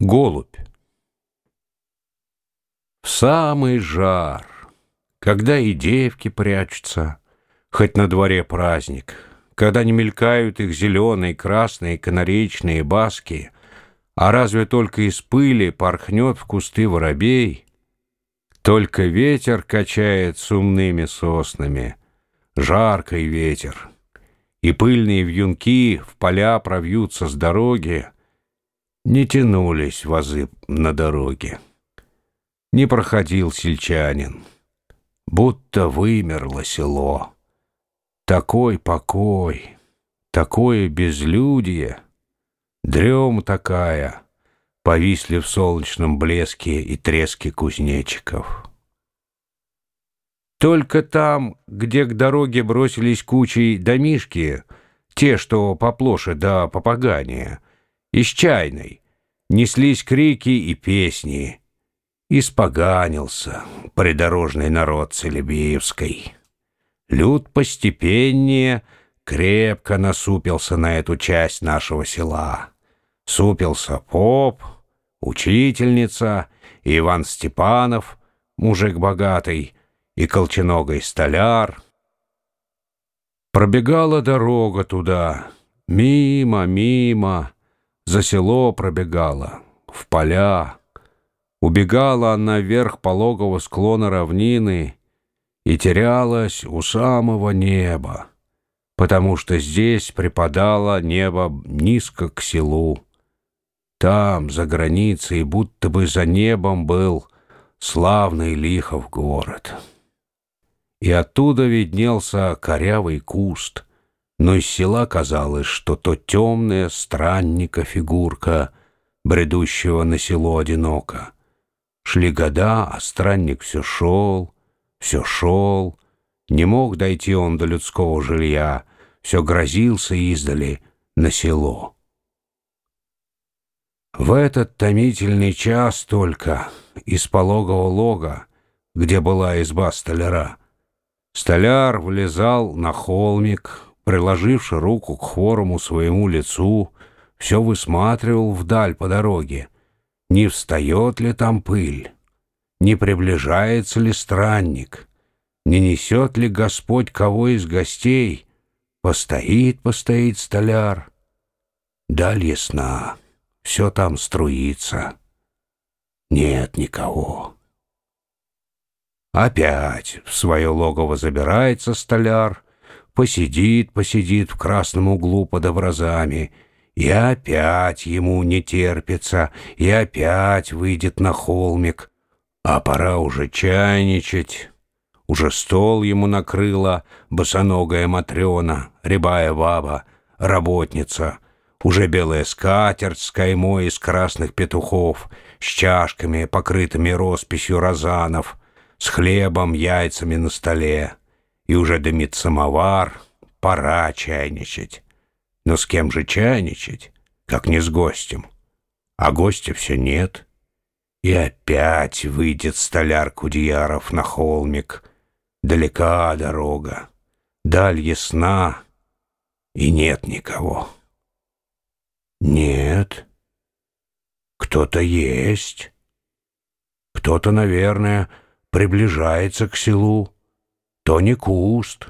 Голубь. В самый жар, когда и девки прячутся, Хоть на дворе праздник, Когда не мелькают их зеленые, красные, канаречные баски, А разве только из пыли порхнет в кусты воробей, Только ветер качает с умными соснами, Жаркий ветер, и пыльные вьюнки В поля провьются с дороги, не тянулись вазы на дороге. Не проходил сельчанин, будто вымерло село. Такой покой, такое безлюдие, дрем такая, повисли в солнечном блеске и треске кузнечиков. Только там, где к дороге бросились кучей домишки, те, что поплоше да попогания, из чайной неслись крики и песни. Испоганился придорожный народ Целебеевской. Люд постепеннее крепко насупился на эту часть нашего села. Супился поп, учительница, Иван Степанов, мужик богатый, и колченогой столяр. Пробегала дорога туда, мимо, мимо, за село пробегала, в поля. Убегала она вверх пологого склона равнины и терялась у самого неба, потому что здесь припадало небо низко к селу. Там, за границей, будто бы за небом был славный Лихов город. И оттуда виднелся корявый куст — но из села казалось, что то темная странника фигурка, бредущего на село одиноко. Шли года, а странник все шел, все шел. Не мог дойти он до людского жилья, все грозился издали на село. В этот томительный час только из пологого лога, где была изба столяра, столяр влезал на холмик, приложивши руку к хворому своему лицу, все высматривал вдаль по дороге, не встает ли там пыль, не приближается ли странник, не несет ли Господь кого из гостей, постоит, постоит столяр. Даль ясна, все там струится, нет никого. Опять в свое логово забирается столяр — Посидит, посидит в красном углу под образами, и опять ему не терпится, и опять выйдет на холмик. А пора уже чайничать. Уже стол ему накрыла босоногая Матрена, рябая баба, работница. Уже белая скатерть с каймой из красных петухов, с чашками, покрытыми росписью розанов, с хлебом, яйцами на столе и уже дымит самовар, пора чайничать. Но с кем же чайничать, как не с гостем? А гостя все нет. И опять выйдет столяр Кудьяров на холмик. Далека дорога, даль ясна, и нет никого. Нет, кто-то есть. Кто-то, наверное, приближается к селу то не куст.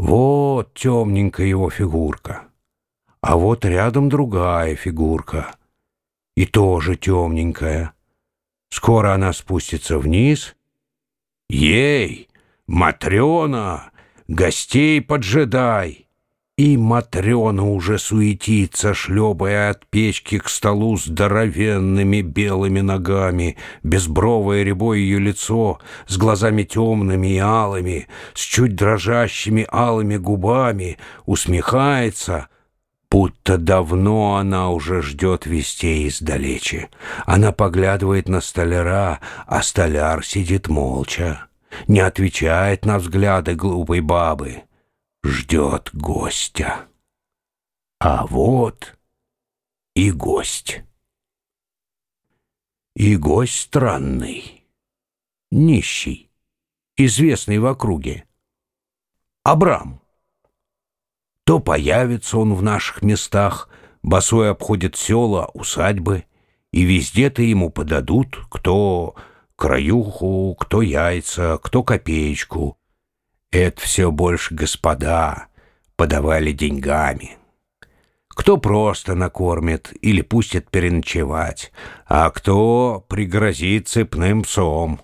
Вот темненькая его фигурка. А вот рядом другая фигурка. И тоже темненькая. Скоро она спустится вниз. Ей, Матрена, гостей поджидай! И Матрена уже суетится, шлепая от печки к столу здоровенными белыми ногами, безбровое рябое ее лицо, с глазами темными и алыми, с чуть дрожащими алыми губами, усмехается, будто давно она уже ждет вестей издалече. Она поглядывает на столяра, а столяр сидит молча, не отвечает на взгляды глупой бабы ждет гостя. А вот и гость. И гость странный, нищий, известный в округе. Абрам. То появится он в наших местах, босой обходит села, усадьбы, и везде-то ему подадут, кто краюху, кто яйца, кто копеечку. Это все больше господа подавали деньгами. Кто просто накормит или пустит переночевать, а кто пригрозит цепным псом.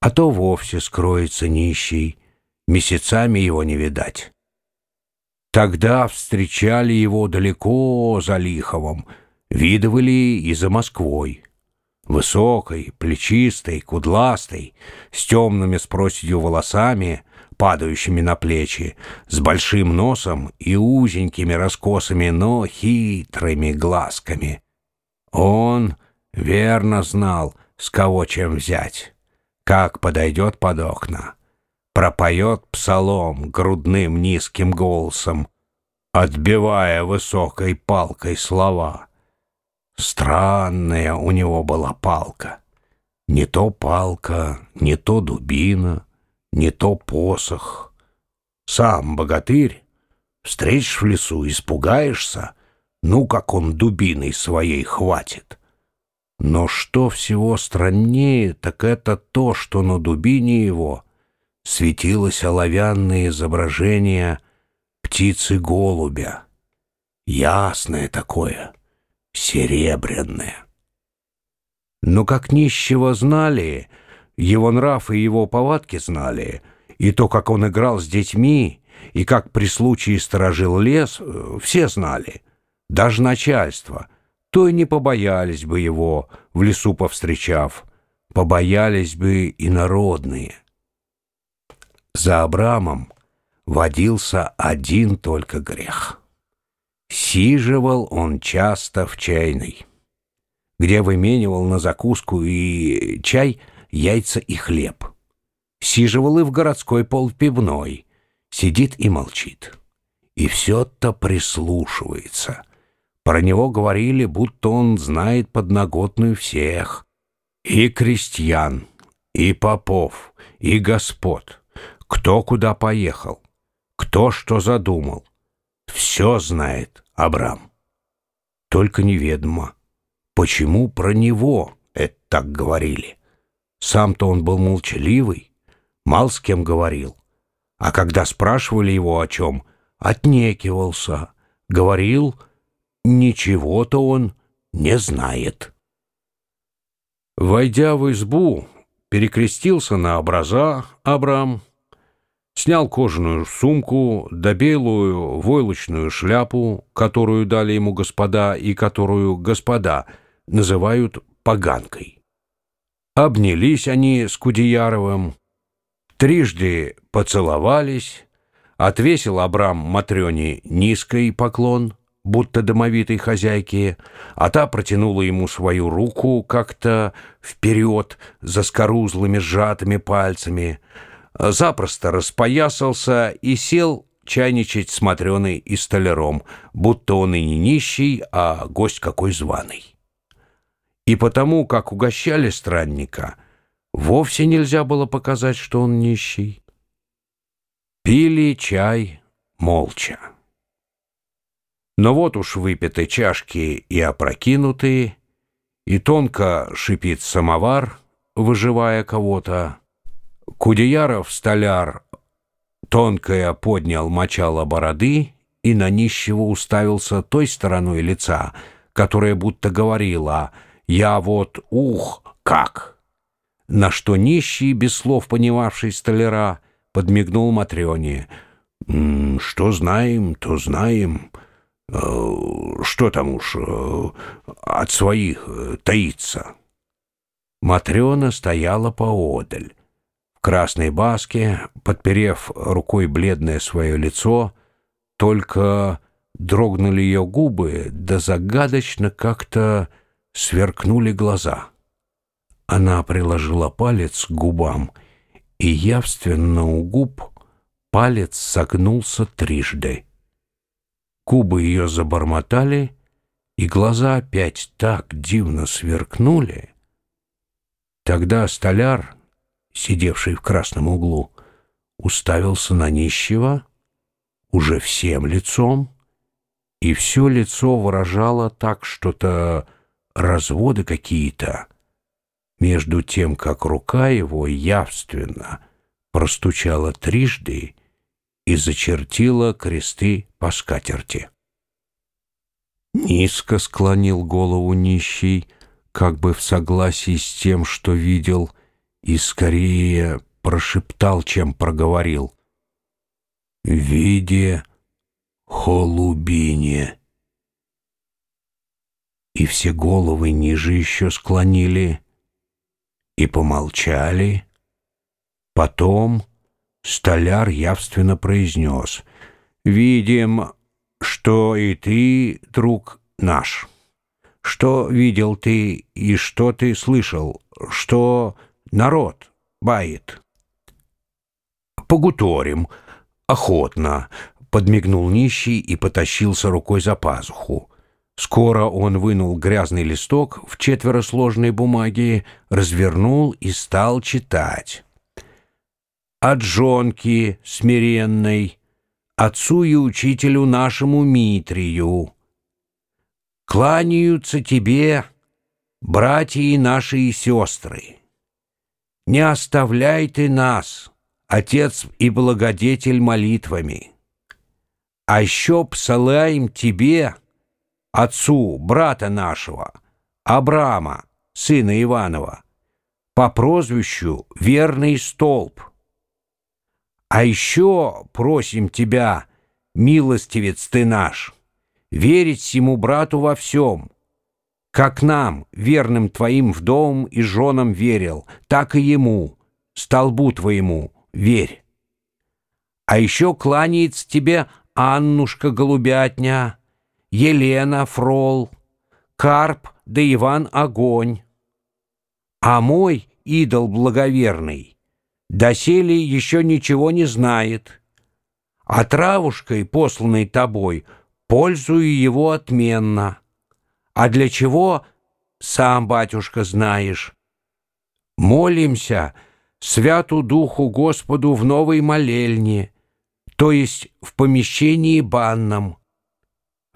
А то вовсе скроется нищий, месяцами его не видать. Тогда встречали его далеко за Лиховом, видывали и за Москвой. Высокой, плечистой, кудластой, с темными с проседью волосами, падающими на плечи, с большим носом и узенькими раскосами, но хитрыми глазками. Он верно знал, с кого чем взять, как подойдет под окна, пропоет псалом грудным низким голосом, отбивая высокой палкой слова. Странная у него была палка. Не то палка, не то дубина — не то посох. Сам богатырь, встретишь в лесу, испугаешься, ну, как он дубиной своей хватит. Но что всего страннее, так это то, что на дубине его светилось оловянное изображение птицы-голубя. Ясное такое, серебряное. Но как нищего знали — его нрав и его повадки знали, и то, как он играл с детьми, и как при случае сторожил лес, э, все знали, даже начальство, то и не побоялись бы его, в лесу повстречав, побоялись бы и народные. За Абрамом водился один только грех. Сиживал он часто в чайной, где выменивал на закуску и чай – яйца и хлеб. Сиживал и в городской полпивной, сидит и молчит. И все-то прислушивается. Про него говорили, будто он знает подноготную всех. И крестьян, и попов, и господ. Кто куда поехал, кто что задумал. Все знает Абрам. Только неведомо, почему про него это так говорили. Сам-то он был молчаливый, мал с кем говорил. А когда спрашивали его о чем, отнекивался, говорил, ничего-то он не знает. Войдя в избу, перекрестился на образа Абрам, снял кожаную сумку да белую войлочную шляпу, которую дали ему господа и которую господа называют поганкой. Обнялись они с Кудеяровым, трижды поцеловались, отвесил Абрам Матрёне низкий поклон, будто домовитой хозяйке, а та протянула ему свою руку как-то вперед, за скорузлыми сжатыми пальцами, запросто распоясался и сел чайничать с Матрёной и столяром, будто он и не нищий, а гость какой званый. И потому, как угощали странника, вовсе нельзя было показать, что он нищий. Пили чай молча. Но вот уж выпиты чашки и опрокинутые, и тонко шипит самовар, выживая кого-то. Кудеяров, столяр, тонкое поднял мочало бороды и на нищего уставился той стороной лица, которая будто говорила — я вот ух, как!» На что нищий, без слов понимавший столяра, подмигнул Матрёне. «Что знаем, то знаем. Э, что там уж э, от своих э, таится?» Матрёна стояла поодаль. В красной баске, подперев рукой бледное свое лицо, только дрогнули ее губы, да загадочно как-то сверкнули глаза. Она приложила палец к губам, и явственно у губ палец согнулся трижды. Губы ее забормотали, и глаза опять так дивно сверкнули. Тогда столяр, сидевший в красном углу, уставился на нищего уже всем лицом, и все лицо выражало так что-то разводы какие-то. Между тем, как рука его явственно простучала трижды и зачертила кресты по скатерти. Низко склонил голову нищий, как бы в согласии с тем, что видел, и скорее прошептал, чем проговорил. «Виде холубине». И все головы ниже еще склонили и помолчали. Потом столяр явственно произнес «Видим, что и ты, друг наш. Что видел ты и что ты слышал, что народ бает?» «Погуторим, охотно», — подмигнул нищий и потащился рукой за пазуху. Скоро он вынул грязный листок в четверо сложной бумаги, развернул и стал читать. «От жонки смиренной, отцу и учителю нашему Митрию, кланяются тебе, братья и наши и сестры. Не оставляй ты нас, Отец и Благодетель молитвами. А еще псалаем тебе — отцу брата нашего, Абрама, сына Иванова, по прозвищу Верный Столб. А еще просим тебя, милостивец ты наш, верить всему брату во всем, как нам, верным твоим вдовам и женам верил, так и ему, столбу твоему, верь. А еще кланяется тебе Аннушка Голубятня, Елена Фрол, Карп да Иван Огонь. А мой идол благоверный доселе еще ничего не знает. А травушкой, посланной тобой, пользую его отменно. А для чего, сам, батюшка, знаешь. Молимся святу Духу Господу в новой молельне, то есть в помещении банном.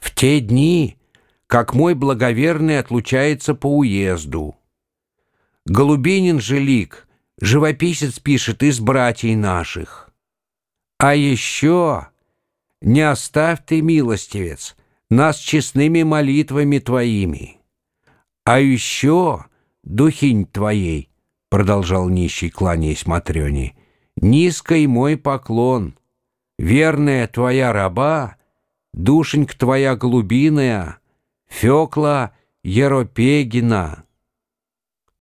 В те дни, как мой благоверный отлучается по уезду. Голубинин же лик, живописец пишет из братьей наших. А еще не оставь ты, милостивец, нас честными молитвами твоими. А еще, духинь твоей, продолжал нищий, кланяясь Матрёне, низкий мой поклон, верная твоя раба — душенька твоя голубиная, Фёкла Еропегина,